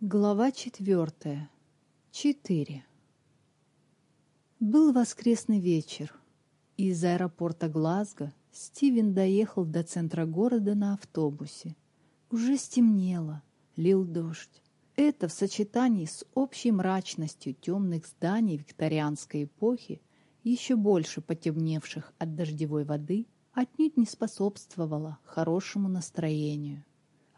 Глава четвертая. Четыре. Был воскресный вечер. Из аэропорта Глазго Стивен доехал до центра города на автобусе. Уже стемнело, лил дождь. Это в сочетании с общей мрачностью темных зданий викторианской эпохи, еще больше потемневших от дождевой воды, отнюдь не способствовало хорошему настроению.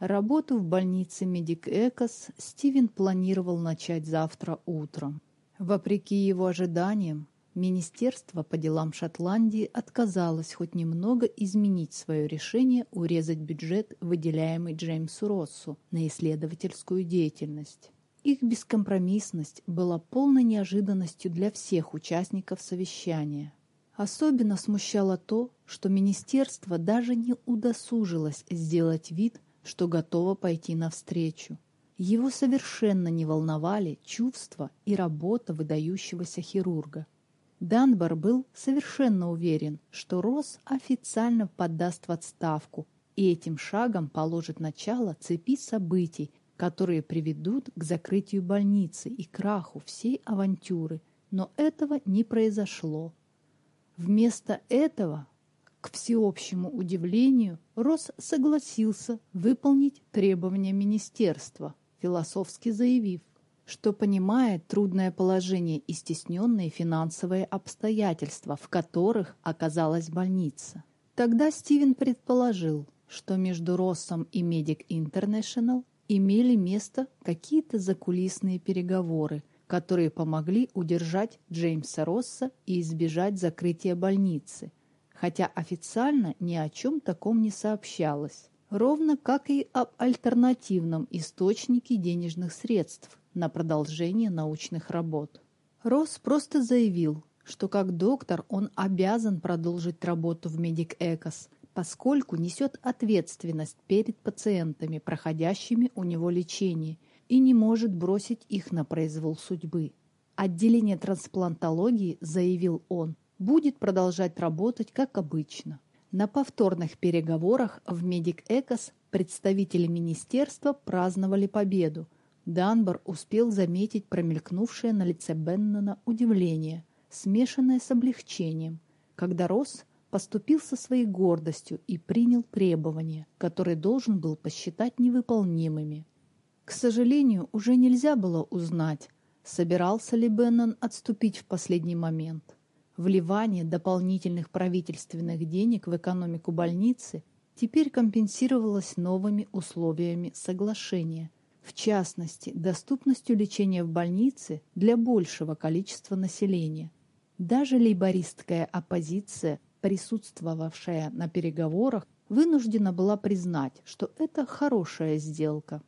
Работу в больнице Медик Экос Стивен планировал начать завтра утром. Вопреки его ожиданиям, Министерство по делам Шотландии отказалось хоть немного изменить свое решение урезать бюджет, выделяемый Джеймсу Россу на исследовательскую деятельность. Их бескомпромиссность была полной неожиданностью для всех участников совещания. Особенно смущало то, что министерство даже не удосужилось сделать вид, что готова пойти навстречу. Его совершенно не волновали чувства и работа выдающегося хирурга. Данбар был совершенно уверен, что Росс официально поддаст в отставку и этим шагом положит начало цепи событий, которые приведут к закрытию больницы и краху всей авантюры. Но этого не произошло. Вместо этого к всеобщему удивлению, Росс согласился выполнить требования министерства, философски заявив, что понимает трудное положение и стесненные финансовые обстоятельства, в которых оказалась больница. Тогда Стивен предположил, что между Россом и Medic International имели место какие-то закулисные переговоры, которые помогли удержать Джеймса Росса и избежать закрытия больницы – хотя официально ни о чем таком не сообщалось, ровно как и об альтернативном источнике денежных средств на продолжение научных работ. Росс просто заявил, что как доктор он обязан продолжить работу в Медик Экос, поскольку несет ответственность перед пациентами, проходящими у него лечение, и не может бросить их на произвол судьбы. Отделение трансплантологии, заявил он, будет продолжать работать как обычно. На повторных переговорах в Медик Экос представители министерства праздновали победу. Данбар успел заметить промелькнувшее на лице Беннона удивление, смешанное с облегчением, когда Росс поступил со своей гордостью и принял требования, которые должен был посчитать невыполнимыми. К сожалению, уже нельзя было узнать, собирался ли Беннон отступить в последний момент – Вливание дополнительных правительственных денег в экономику больницы теперь компенсировалось новыми условиями соглашения, в частности, доступностью лечения в больнице для большего количества населения. Даже лейбористская оппозиция, присутствовавшая на переговорах, вынуждена была признать, что это хорошая сделка.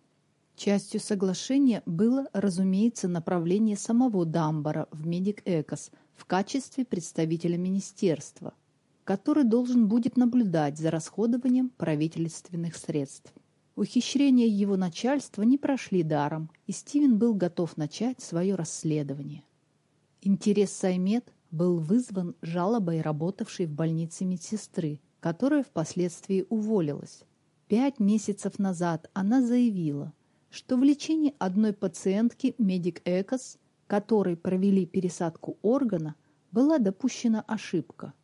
Частью соглашения было, разумеется, направление самого Дамбара в Медик Экос – в качестве представителя министерства, который должен будет наблюдать за расходованием правительственных средств. Ухищрения его начальства не прошли даром, и Стивен был готов начать свое расследование. Интерес Саймет был вызван жалобой работавшей в больнице медсестры, которая впоследствии уволилась. Пять месяцев назад она заявила, что в лечении одной пациентки Медик Экос которой провели пересадку органа, была допущена ошибка.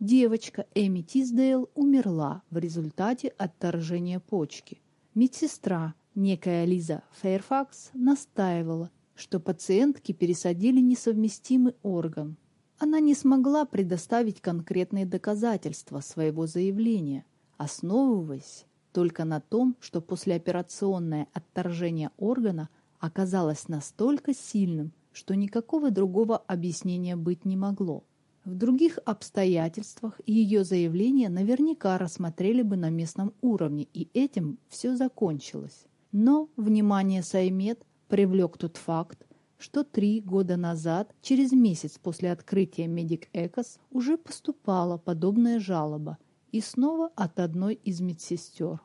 Девочка Эми Тиздейл умерла в результате отторжения почки. Медсестра, некая Лиза Фейрфакс, настаивала, что пациентке пересадили несовместимый орган. Она не смогла предоставить конкретные доказательства своего заявления, основываясь только на том, что послеоперационное отторжение органа оказалось настолько сильным, что никакого другого объяснения быть не могло. В других обстоятельствах ее заявление наверняка рассмотрели бы на местном уровне, и этим все закончилось. Но внимание Саймет привлек тот факт, что три года назад, через месяц после открытия Медик Экос, уже поступала подобная жалоба, и снова от одной из медсестер.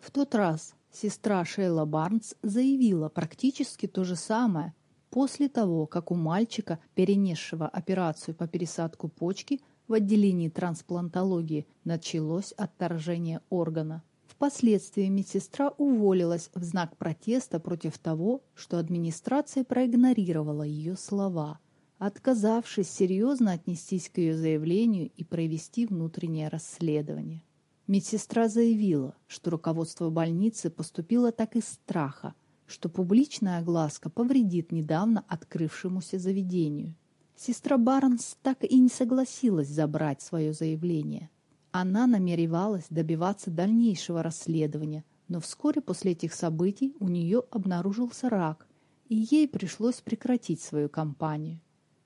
В тот раз Сестра Шейла Барнс заявила практически то же самое после того, как у мальчика, перенесшего операцию по пересадку почки в отделении трансплантологии, началось отторжение органа. Впоследствии медсестра уволилась в знак протеста против того, что администрация проигнорировала ее слова, отказавшись серьезно отнестись к ее заявлению и провести внутреннее расследование. Медсестра заявила, что руководство больницы поступило так из страха, что публичная огласка повредит недавно открывшемуся заведению. Сестра Барнс так и не согласилась забрать свое заявление. Она намеревалась добиваться дальнейшего расследования, но вскоре после этих событий у нее обнаружился рак, и ей пришлось прекратить свою кампанию.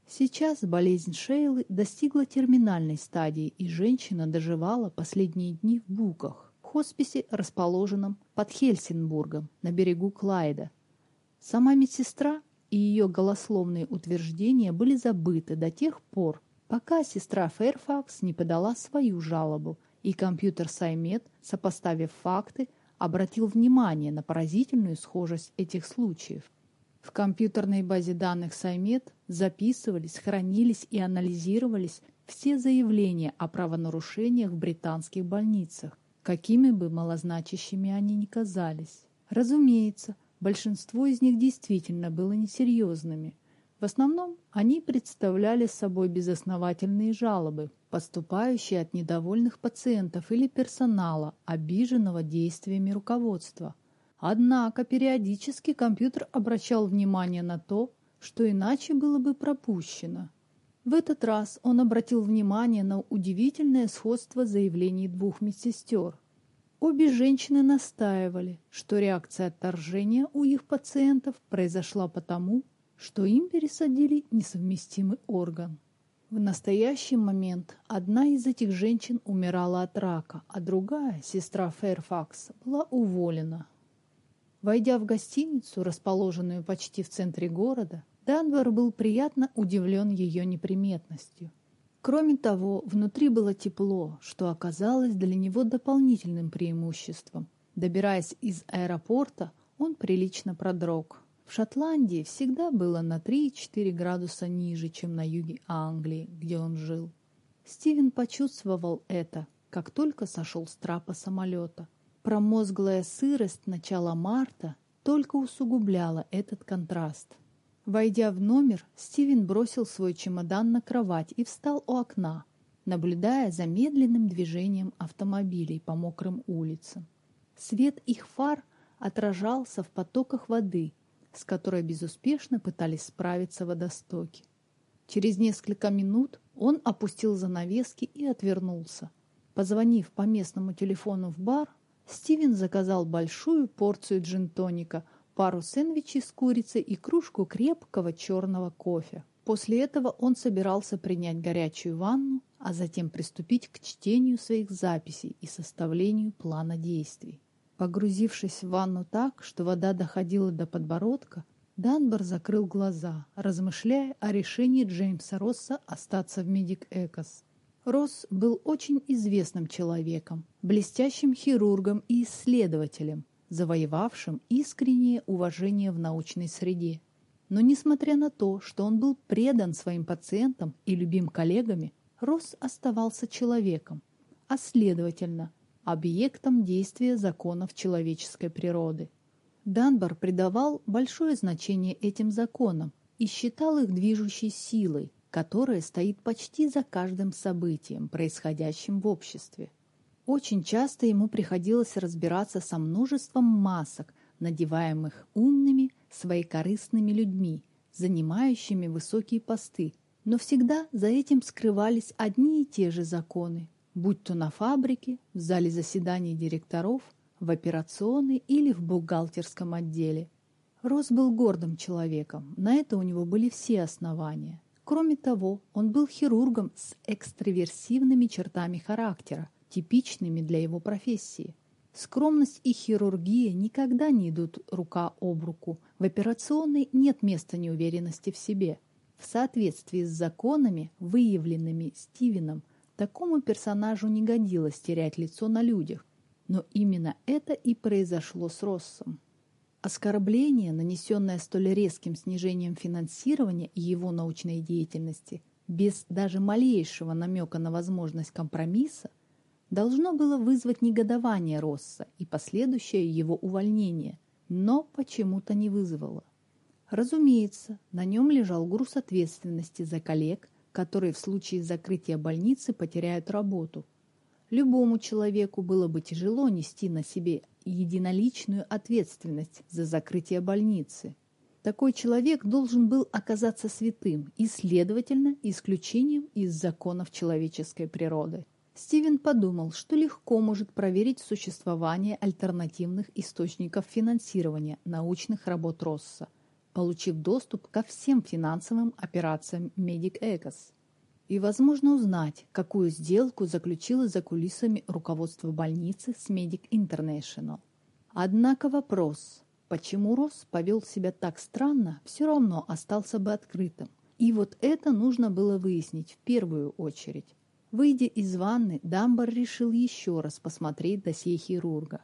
Сейчас болезнь Шейлы достигла терминальной стадии, и женщина доживала последние дни в Буках, хосписе, расположенном под Хельсинбургом на берегу Клайда. Сама медсестра и ее голословные утверждения были забыты до тех пор, пока сестра Фэрфакс не подала свою жалобу, и компьютер Саймет, сопоставив факты, обратил внимание на поразительную схожесть этих случаев. В компьютерной базе данных Саймет записывались, хранились и анализировались все заявления о правонарушениях в британских больницах, какими бы малозначащими они ни казались. Разумеется, большинство из них действительно было несерьезными. В основном они представляли собой безосновательные жалобы, поступающие от недовольных пациентов или персонала, обиженного действиями руководства – Однако периодически компьютер обращал внимание на то, что иначе было бы пропущено. В этот раз он обратил внимание на удивительное сходство заявлений двух медсестер. Обе женщины настаивали, что реакция отторжения у их пациентов произошла потому, что им пересадили несовместимый орган. В настоящий момент одна из этих женщин умирала от рака, а другая, сестра Фэрфакс, была уволена. Войдя в гостиницу, расположенную почти в центре города, Данвар был приятно удивлен ее неприметностью. Кроме того, внутри было тепло, что оказалось для него дополнительным преимуществом. Добираясь из аэропорта, он прилично продрог. В Шотландии всегда было на 3-4 градуса ниже, чем на юге Англии, где он жил. Стивен почувствовал это, как только сошел с трапа самолета. Промозглая сырость начала марта только усугубляла этот контраст. Войдя в номер, Стивен бросил свой чемодан на кровать и встал у окна, наблюдая за медленным движением автомобилей по мокрым улицам. Свет их фар отражался в потоках воды, с которой безуспешно пытались справиться водостоки. Через несколько минут он опустил занавески и отвернулся. Позвонив по местному телефону в бар, Стивен заказал большую порцию джин-тоника, пару сэндвичей с курицей и кружку крепкого черного кофе. После этого он собирался принять горячую ванну, а затем приступить к чтению своих записей и составлению плана действий. Погрузившись в ванну так, что вода доходила до подбородка, Данбар закрыл глаза, размышляя о решении Джеймса Росса остаться в Медик Экос. Росс был очень известным человеком, блестящим хирургом и исследователем, завоевавшим искреннее уважение в научной среде. Но несмотря на то, что он был предан своим пациентам и любим коллегами, Росс оставался человеком, а следовательно, объектом действия законов человеческой природы. Данбар придавал большое значение этим законам и считал их движущей силой, которая стоит почти за каждым событием, происходящим в обществе. Очень часто ему приходилось разбираться со множеством масок, надеваемых умными, своекорыстными людьми, занимающими высокие посты, но всегда за этим скрывались одни и те же законы, будь то на фабрике, в зале заседаний директоров, в операционной или в бухгалтерском отделе. Рос был гордым человеком, на это у него были все основания. Кроме того, он был хирургом с экстраверсивными чертами характера, типичными для его профессии. Скромность и хирургия никогда не идут рука об руку. В операционной нет места неуверенности в себе. В соответствии с законами, выявленными Стивеном, такому персонажу не годилось терять лицо на людях. Но именно это и произошло с Россом. Оскорбление, нанесенное столь резким снижением финансирования его научной деятельности, без даже малейшего намека на возможность компромисса, должно было вызвать негодование Росса и последующее его увольнение, но почему-то не вызвало. Разумеется, на нем лежал груз ответственности за коллег, которые в случае закрытия больницы потеряют работу. Любому человеку было бы тяжело нести на себе единоличную ответственность за закрытие больницы. Такой человек должен был оказаться святым и, следовательно, исключением из законов человеческой природы. Стивен подумал, что легко может проверить существование альтернативных источников финансирования научных работ Росса – получив доступ ко всем финансовым операциям Medic Ecos и, возможно, узнать, какую сделку заключило за кулисами руководство больницы с Medic International. Однако вопрос, почему Росс повел себя так странно, все равно остался бы открытым. И вот это нужно было выяснить в первую очередь. Выйдя из ванны, Дамбар решил еще раз посмотреть досье хирурга.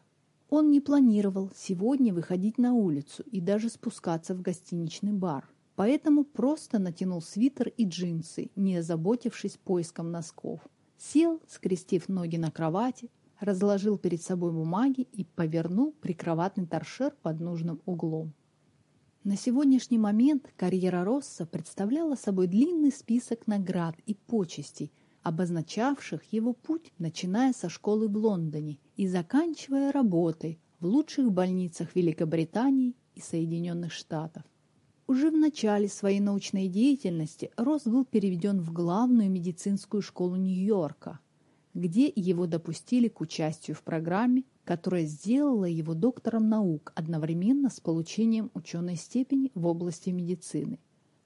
Он не планировал сегодня выходить на улицу и даже спускаться в гостиничный бар, поэтому просто натянул свитер и джинсы, не озаботившись поиском носков. Сел, скрестив ноги на кровати, разложил перед собой бумаги и повернул прикроватный торшер под нужным углом. На сегодняшний момент карьера Росса представляла собой длинный список наград и почестей, обозначавших его путь, начиная со школы в Лондоне и заканчивая работой в лучших больницах Великобритании и Соединенных Штатов. Уже в начале своей научной деятельности Росс был переведен в главную медицинскую школу Нью-Йорка, где его допустили к участию в программе, которая сделала его доктором наук одновременно с получением ученой степени в области медицины.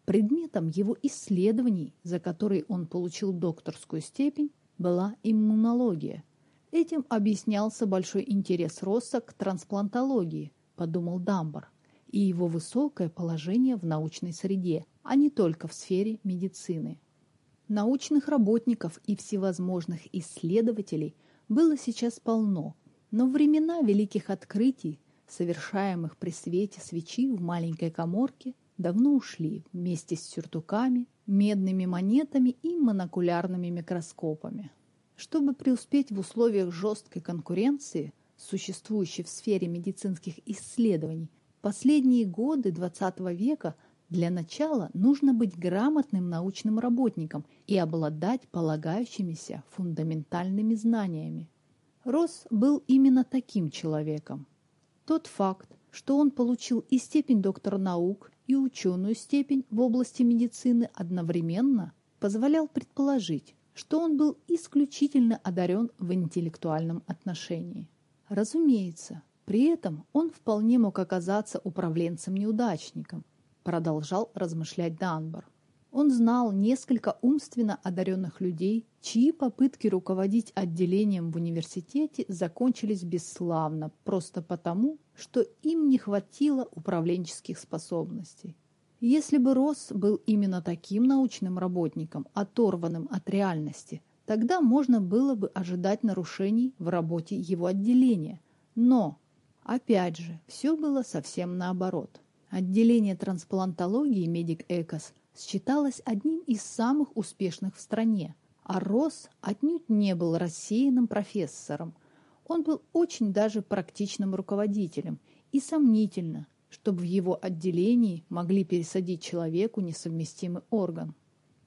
Предметом его исследований, за которые он получил докторскую степень, была иммунология. Этим объяснялся большой интерес Росса к трансплантологии, подумал Дамбар, и его высокое положение в научной среде, а не только в сфере медицины. Научных работников и всевозможных исследователей было сейчас полно, но времена великих открытий, совершаемых при свете свечи в маленькой коморке, давно ушли вместе с сюртуками, медными монетами и монокулярными микроскопами. Чтобы преуспеть в условиях жесткой конкуренции, существующей в сфере медицинских исследований, последние годы XX века для начала нужно быть грамотным научным работником и обладать полагающимися фундаментальными знаниями. Росс был именно таким человеком. Тот факт, что он получил и степень доктора наук, и ученую степень в области медицины одновременно, позволял предположить, что он был исключительно одарен в интеллектуальном отношении. Разумеется, при этом он вполне мог оказаться управленцем-неудачником, продолжал размышлять Данбар. Он знал несколько умственно одаренных людей, чьи попытки руководить отделением в университете закончились бесславно, просто потому, что им не хватило управленческих способностей. Если бы Росс был именно таким научным работником, оторванным от реальности, тогда можно было бы ожидать нарушений в работе его отделения. Но, опять же, все было совсем наоборот. Отделение трансплантологии Медик Экос считалось одним из самых успешных в стране, а Росс отнюдь не был рассеянным профессором. Он был очень даже практичным руководителем, и сомнительно, чтобы в его отделении могли пересадить человеку несовместимый орган.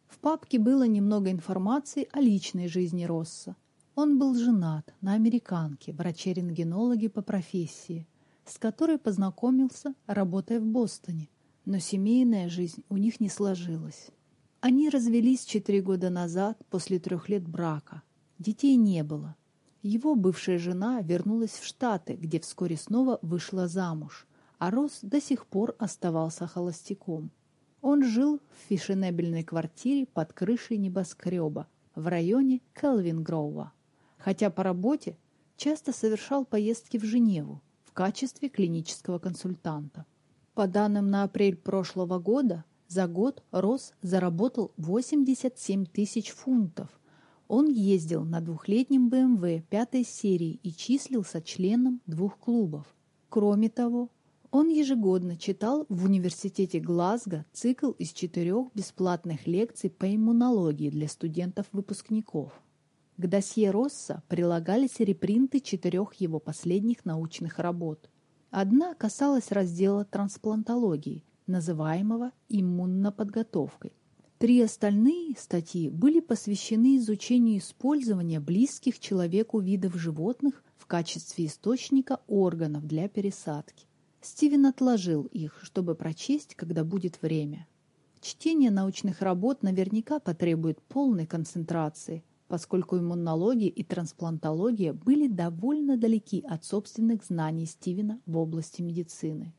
В папке было немного информации о личной жизни Росса. Он был женат на американке, враче-рентгенологе по профессии, с которой познакомился, работая в Бостоне. Но семейная жизнь у них не сложилась. Они развелись четыре года назад после трех лет брака. Детей не было. Его бывшая жена вернулась в Штаты, где вскоре снова вышла замуж, а Росс до сих пор оставался холостяком. Он жил в фешенебельной квартире под крышей небоскреба в районе Келвин-Гроува, хотя по работе часто совершал поездки в Женеву в качестве клинического консультанта. По данным на апрель прошлого года, за год Росс заработал 87 тысяч фунтов. Он ездил на двухлетнем БМВ пятой серии и числился членом двух клубов. Кроме того, он ежегодно читал в университете Глазго цикл из четырех бесплатных лекций по иммунологии для студентов-выпускников. К досье Росса прилагались репринты четырех его последних научных работ. Одна касалась раздела трансплантологии, называемого иммуноподготовкой. Три остальные статьи были посвящены изучению использования близких человеку видов животных в качестве источника органов для пересадки. Стивен отложил их, чтобы прочесть, когда будет время. Чтение научных работ наверняка потребует полной концентрации, поскольку иммунология и трансплантология были довольно далеки от собственных знаний Стивена в области медицины.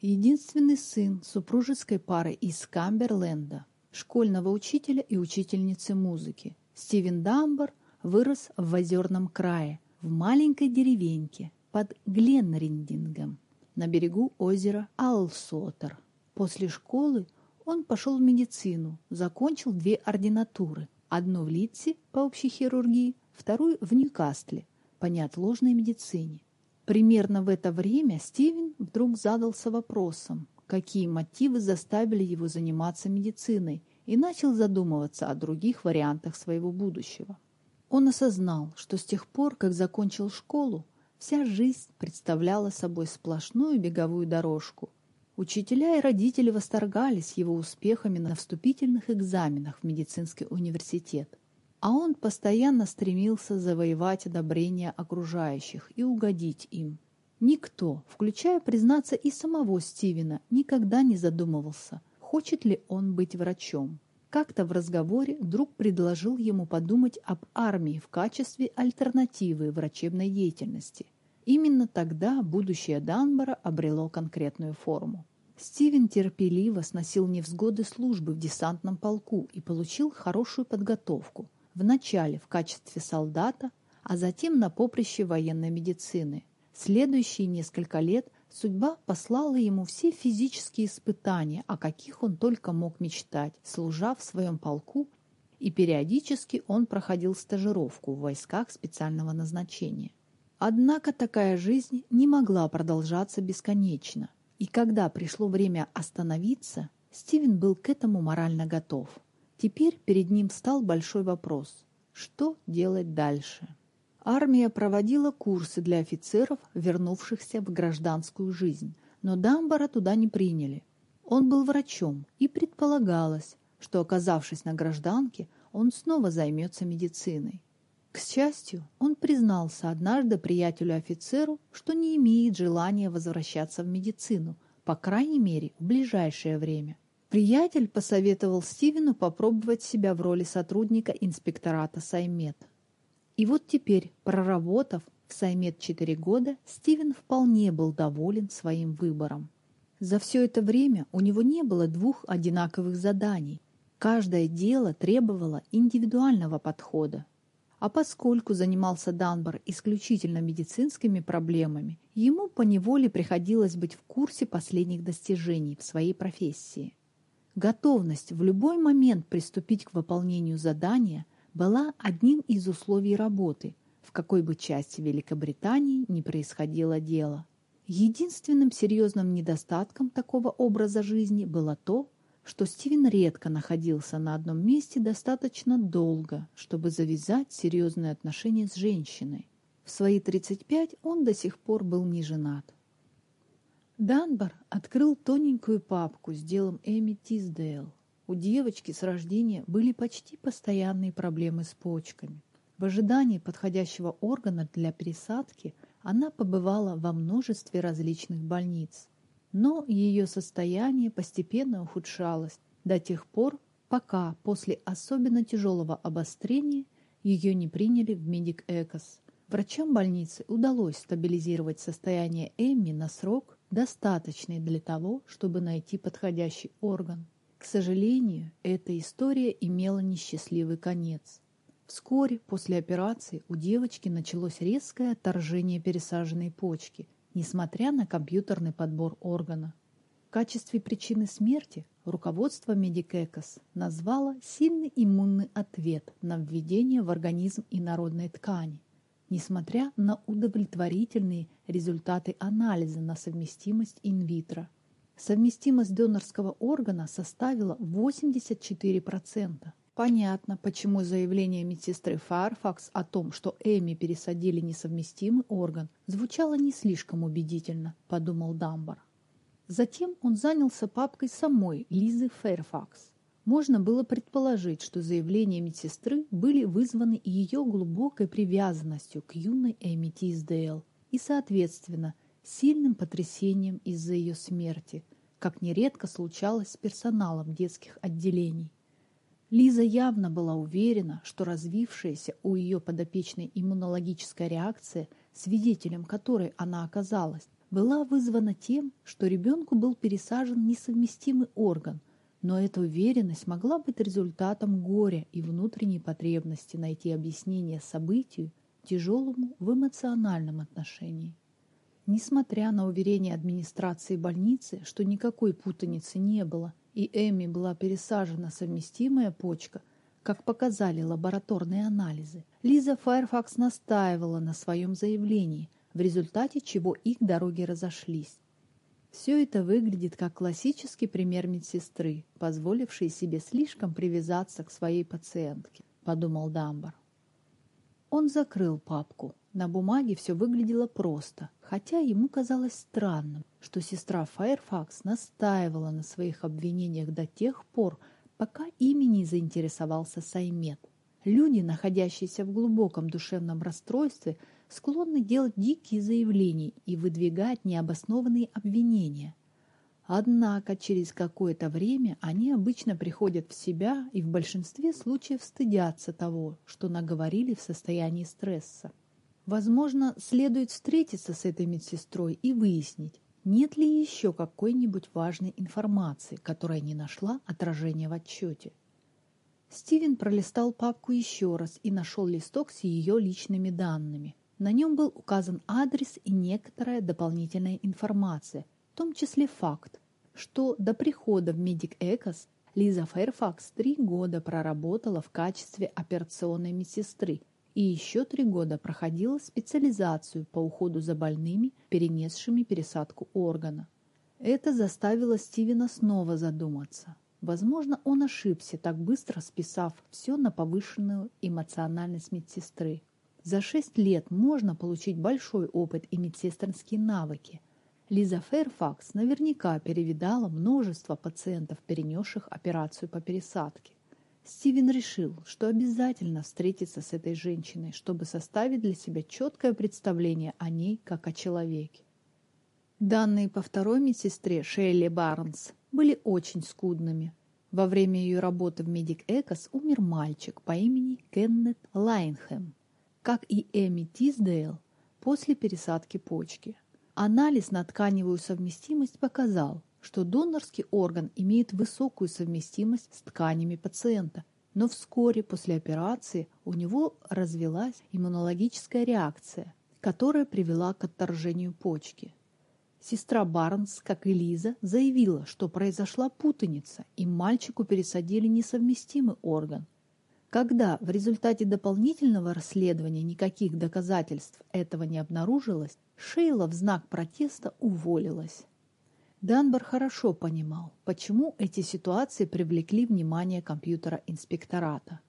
Единственный сын супружеской пары из Камберленда, школьного учителя и учительницы музыки, Стивен Дамбар вырос в озерном крае, в маленькой деревеньке под Гленриндингом на берегу озера Алсотер. После школы он пошел в медицину, закончил две ординатуры. Одну в Литсе по общей хирургии, вторую в Ньюкасле по неотложной медицине. Примерно в это время Стивен вдруг задался вопросом, какие мотивы заставили его заниматься медициной, и начал задумываться о других вариантах своего будущего. Он осознал, что с тех пор, как закончил школу, вся жизнь представляла собой сплошную беговую дорожку, Учителя и родители восторгались его успехами на вступительных экзаменах в медицинский университет, а он постоянно стремился завоевать одобрение окружающих и угодить им. Никто, включая, признаться, и самого Стивена, никогда не задумывался, хочет ли он быть врачом. Как-то в разговоре друг предложил ему подумать об армии в качестве альтернативы врачебной деятельности. Именно тогда будущее Данбора обрело конкретную форму. Стивен терпеливо сносил невзгоды службы в десантном полку и получил хорошую подготовку. Вначале в качестве солдата, а затем на поприще военной медицины. Следующие несколько лет судьба послала ему все физические испытания, о каких он только мог мечтать, служа в своем полку, и периодически он проходил стажировку в войсках специального назначения. Однако такая жизнь не могла продолжаться бесконечно. И когда пришло время остановиться, Стивен был к этому морально готов. Теперь перед ним стал большой вопрос – что делать дальше? Армия проводила курсы для офицеров, вернувшихся в гражданскую жизнь, но Дамбара туда не приняли. Он был врачом, и предполагалось, что, оказавшись на гражданке, он снова займется медициной. К счастью, он признался однажды приятелю-офицеру, что не имеет желания возвращаться в медицину, по крайней мере, в ближайшее время. Приятель посоветовал Стивену попробовать себя в роли сотрудника инспектората Саймет. И вот теперь, проработав в Саймет 4 года, Стивен вполне был доволен своим выбором. За все это время у него не было двух одинаковых заданий. Каждое дело требовало индивидуального подхода, а поскольку занимался Данбар исключительно медицинскими проблемами, ему поневоле приходилось быть в курсе последних достижений в своей профессии. Готовность в любой момент приступить к выполнению задания была одним из условий работы, в какой бы части Великобритании ни происходило дело. Единственным серьезным недостатком такого образа жизни было то, что Стивен редко находился на одном месте достаточно долго, чтобы завязать серьезные отношения с женщиной. В свои 35 он до сих пор был не женат. Данбар открыл тоненькую папку с делом Эми Тиздейл. У девочки с рождения были почти постоянные проблемы с почками. В ожидании подходящего органа для пересадки она побывала во множестве различных больниц но ее состояние постепенно ухудшалось до тех пор, пока после особенно тяжелого обострения ее не приняли в Медик Экос. Врачам больницы удалось стабилизировать состояние Эмми на срок, достаточный для того, чтобы найти подходящий орган. К сожалению, эта история имела несчастливый конец. Вскоре после операции у девочки началось резкое отторжение пересаженной почки, несмотря на компьютерный подбор органа. В качестве причины смерти руководство Медик Экос назвало сильный иммунный ответ на введение в организм инородной ткани, несмотря на удовлетворительные результаты анализа на совместимость инвитро. Совместимость донорского органа составила 84%. Понятно, почему заявление медсестры Файрфакс о том, что Эми пересадили несовместимый орган, звучало не слишком убедительно, подумал Дамбар. Затем он занялся папкой самой Лизы Фэрфакс. Можно было предположить, что заявления медсестры были вызваны ее глубокой привязанностью к юной Эми Тиздейл и, соответственно, сильным потрясением из-за ее смерти, как нередко случалось с персоналом детских отделений. Лиза явно была уверена, что развившаяся у ее подопечной иммунологическая реакция, свидетелем которой она оказалась, была вызвана тем, что ребенку был пересажен несовместимый орган, но эта уверенность могла быть результатом горя и внутренней потребности найти объяснение событию, тяжелому в эмоциональном отношении. Несмотря на уверение администрации больницы, что никакой путаницы не было, и Эми была пересажена совместимая почка, как показали лабораторные анализы, Лиза Файрфакс настаивала на своем заявлении – в результате чего их дороги разошлись. Все это выглядит как классический пример медсестры, позволившей себе слишком привязаться к своей пациентке, подумал Дамбар. Он закрыл папку. На бумаге все выглядело просто, хотя ему казалось странным, что сестра Файрфакс настаивала на своих обвинениях до тех пор, пока ими не заинтересовался Саймет. Люди, находящиеся в глубоком душевном расстройстве, склонны делать дикие заявления и выдвигать необоснованные обвинения. Однако через какое-то время они обычно приходят в себя и в большинстве случаев стыдятся того, что наговорили в состоянии стресса. Возможно, следует встретиться с этой медсестрой и выяснить, нет ли еще какой-нибудь важной информации, которая не нашла отражения в отчете. Стивен пролистал папку еще раз и нашел листок с ее личными данными. На нем был указан адрес и некоторая дополнительная информация, в том числе факт, что до прихода в Медик Экос Лиза Фэрфакс три года проработала в качестве операционной медсестры и еще три года проходила специализацию по уходу за больными, перенесшими пересадку органа. Это заставило Стивена снова задуматься. Возможно, он ошибся, так быстро списав все на повышенную эмоциональность медсестры. За шесть лет можно получить большой опыт и медсестринские навыки. Лиза Фэрфакс наверняка перевидала множество пациентов, перенесших операцию по пересадке. Стивен решил, что обязательно встретится с этой женщиной, чтобы составить для себя четкое представление о ней как о человеке. Данные по второй медсестре Шейле Барнс были очень скудными. Во время ее работы в Медик Экос умер мальчик по имени Кеннет Лайнхэм как и Эми Тиздейл после пересадки почки. Анализ на тканевую совместимость показал, что донорский орган имеет высокую совместимость с тканями пациента, но вскоре после операции у него развилась иммунологическая реакция, которая привела к отторжению почки. Сестра Барнс, как и Лиза, заявила, что произошла путаница, и мальчику пересадили несовместимый орган, когда в результате дополнительного расследования никаких доказательств этого не обнаружилось, Шейла в знак протеста уволилась. Данбар хорошо понимал, почему эти ситуации привлекли внимание компьютера инспектората.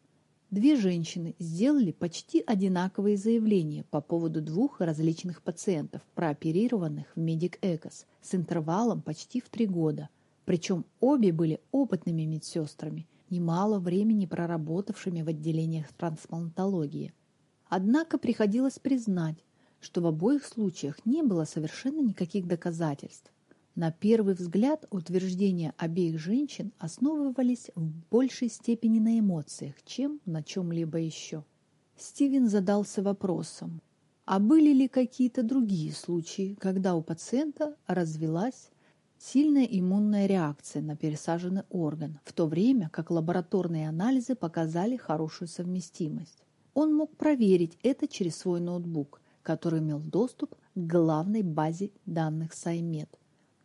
Две женщины сделали почти одинаковые заявления по поводу двух различных пациентов, прооперированных в Медик Экос, с интервалом почти в три года. Причем обе были опытными медсестрами немало времени проработавшими в отделениях трансплантологии. Однако приходилось признать, что в обоих случаях не было совершенно никаких доказательств. На первый взгляд утверждения обеих женщин основывались в большей степени на эмоциях, чем на чем-либо еще. Стивен задался вопросом, а были ли какие-то другие случаи, когда у пациента развилась Сильная иммунная реакция на пересаженный орган, в то время как лабораторные анализы показали хорошую совместимость. Он мог проверить это через свой ноутбук, который имел доступ к главной базе данных Саймед.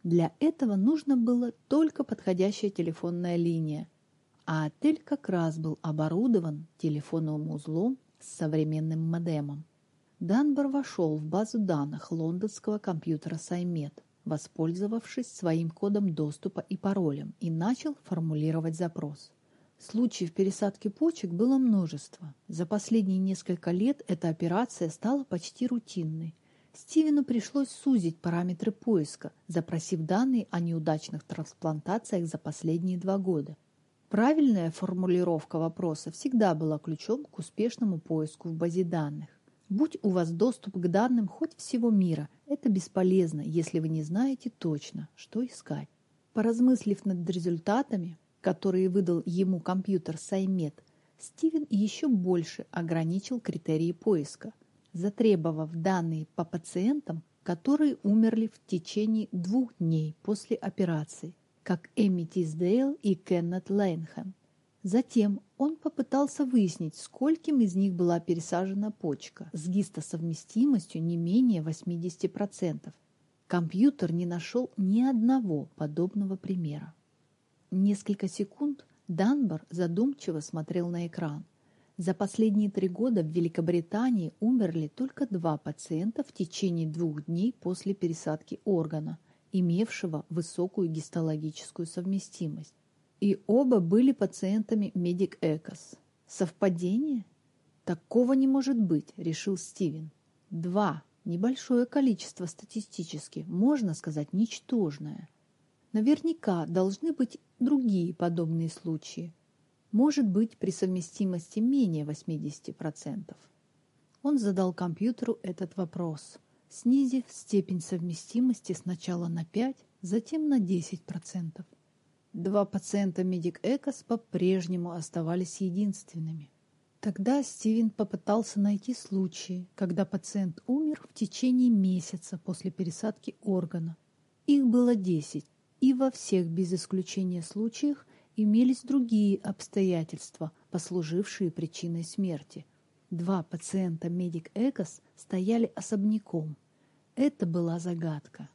Для этого нужно было только подходящая телефонная линия, а отель как раз был оборудован телефонным узлом с современным модемом. Данбар вошел в базу данных лондонского компьютера Саймед воспользовавшись своим кодом доступа и паролем, и начал формулировать запрос. Случаев пересадки почек было множество. За последние несколько лет эта операция стала почти рутинной. Стивену пришлось сузить параметры поиска, запросив данные о неудачных трансплантациях за последние два года. Правильная формулировка вопроса всегда была ключом к успешному поиску в базе данных. Будь у вас доступ к данным хоть всего мира, это бесполезно, если вы не знаете точно, что искать. Поразмыслив над результатами, которые выдал ему компьютер Саймет, Стивен еще больше ограничил критерии поиска, затребовав данные по пациентам, которые умерли в течение двух дней после операции, как Эми Тиздейл и Кеннет Лейнхэм. Затем он попытался выяснить, скольким из них была пересажена почка с гистосовместимостью не менее 80%. Компьютер не нашел ни одного подобного примера. Несколько секунд Данбар задумчиво смотрел на экран. За последние три года в Великобритании умерли только два пациента в течение двух дней после пересадки органа, имевшего высокую гистологическую совместимость. И оба были пациентами Медик Экос. Совпадение? Такого не может быть, решил Стивен. Два. Небольшое количество статистически, можно сказать, ничтожное. Наверняка должны быть другие подобные случаи. Может быть, при совместимости менее 80%. Он задал компьютеру этот вопрос, снизив степень совместимости сначала на 5, затем на 10%. Два пациента Медик Экос по-прежнему оставались единственными. Тогда Стивен попытался найти случаи, когда пациент умер в течение месяца после пересадки органа. Их было 10, и во всех без исключения случаях имелись другие обстоятельства, послужившие причиной смерти. Два пациента Медик Экос стояли особняком. Это была загадка.